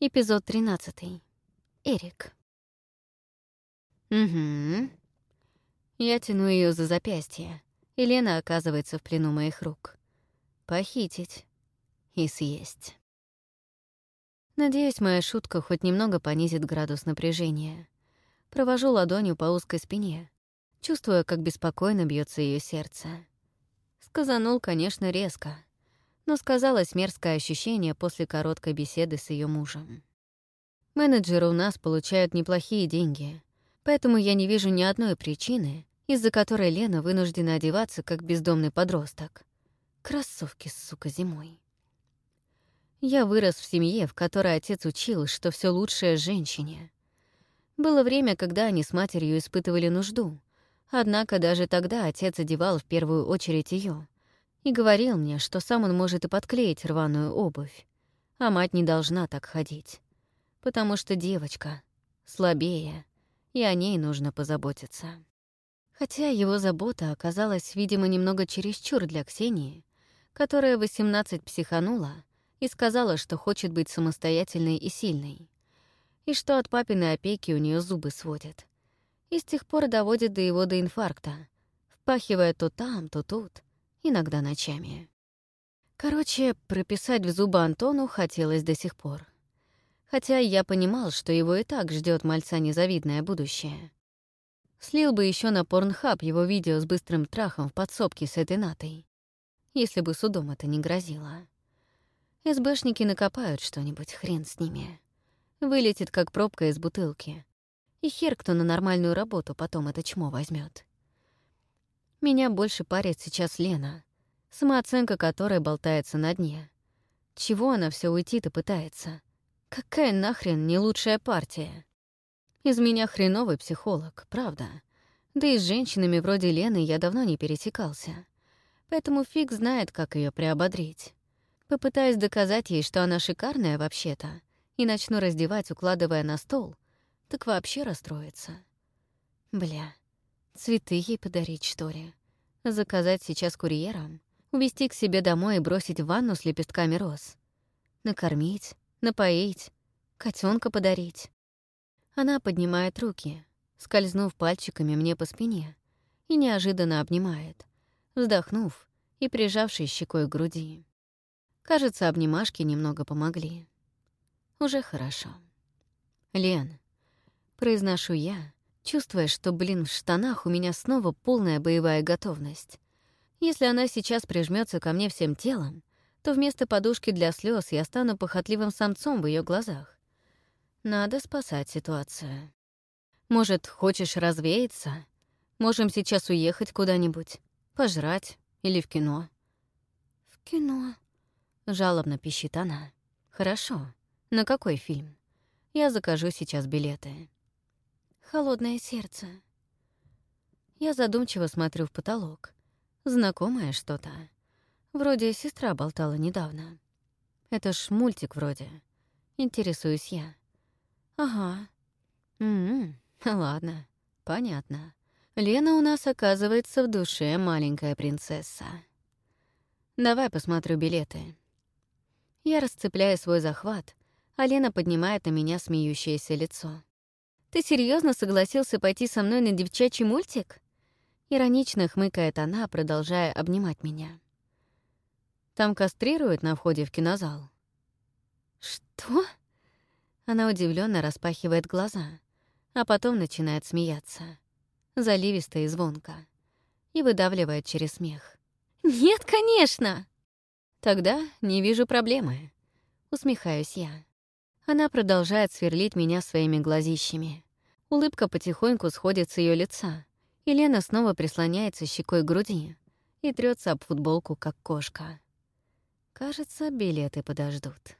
Эпизод 13. Эрик. Угу. Я тяну ее за запястье, и Лена оказывается в плену моих рук. Похитить и съесть. Надеюсь, моя шутка хоть немного понизит градус напряжения. Провожу ладонью по узкой спине, чувствуя, как беспокойно бьется ее сердце. Сказанул, конечно, резко — но сказалось мерзкое ощущение после короткой беседы с ее мужем. Менеджеры у нас получают неплохие деньги, поэтому я не вижу ни одной причины, из-за которой Лена вынуждена одеваться как бездомный подросток. Кроссовки, сука, зимой. Я вырос в семье, в которой отец учил, что все лучшее женщине. Было время, когда они с матерью испытывали нужду, однако даже тогда отец одевал в первую очередь ее, и говорил мне, что сам он может и подклеить рваную обувь, а мать не должна так ходить, потому что девочка слабее, и о ней нужно позаботиться. Хотя его забота оказалась, видимо, немного чересчур для Ксении, которая 18 психанула и сказала, что хочет быть самостоятельной и сильной, и что от папиной опеки у нее зубы сводят. И с тех пор доводит до его до инфаркта, впахивая то там, то тут — иногда ночами. Короче, прописать в зубы Антону хотелось до сих пор. Хотя я понимал, что его и так ждет мальца незавидное будущее. Слил бы еще на порнхаб его видео с быстрым трахом в подсобке с этой натой, если бы судом это не грозило. СБшники накопают что-нибудь, хрен с ними. Вылетит, как пробка из бутылки. И хер, кто на нормальную работу потом это чмо возьмет. Меня больше парит сейчас Лена, самооценка которой болтается на дне. Чего она все уйти-то пытается? Какая нахрен не лучшая партия? Из меня хреновый психолог, правда. Да и с женщинами вроде Лены я давно не пересекался. Поэтому фиг знает, как ее приободрить. Попытаюсь доказать ей, что она шикарная вообще-то, и начну раздевать, укладывая на стол, так вообще расстроится. Бля, Цветы ей подарить, что ли? Заказать сейчас курьером? Увезти к себе домой и бросить в ванну с лепестками роз? Накормить? Напоить? котенка подарить? Она поднимает руки, скользнув пальчиками мне по спине, и неожиданно обнимает, вздохнув и прижавшись щекой к груди. Кажется, обнимашки немного помогли. Уже хорошо. «Лен», — произношу я, чувствуя, что, блин, в штанах у меня снова полная боевая готовность. Если она сейчас прижмется ко мне всем телом, то вместо подушки для слез я стану похотливым самцом в ее глазах. Надо спасать ситуацию. Может, хочешь развеяться? Можем сейчас уехать куда-нибудь, пожрать или в кино. В кино, жалобно пищит она. Хорошо. На какой фильм? Я закажу сейчас билеты. Холодное сердце. Я задумчиво смотрю в потолок. Знакомое что-то. Вроде сестра болтала недавно. Это ж мультик вроде. Интересуюсь я. Ага. М-м, ладно, понятно. Лена у нас, оказывается, в душе маленькая принцесса. Давай посмотрю билеты. Я расцепляю свой захват, а Лена поднимает на меня смеющееся лицо. Ты серьезно согласился пойти со мной на девчачий мультик?» Иронично хмыкает она, продолжая обнимать меня. «Там кастрируют на входе в кинозал». «Что?» Она удивленно распахивает глаза, а потом начинает смеяться. Заливисто и звонко. И выдавливает через смех. «Нет, конечно!» «Тогда не вижу проблемы», — усмехаюсь я. Она продолжает сверлить меня своими глазищами. Улыбка потихоньку сходит с ее лица, и Лена снова прислоняется щекой к груди и трется об футболку, как кошка. Кажется, билеты подождут.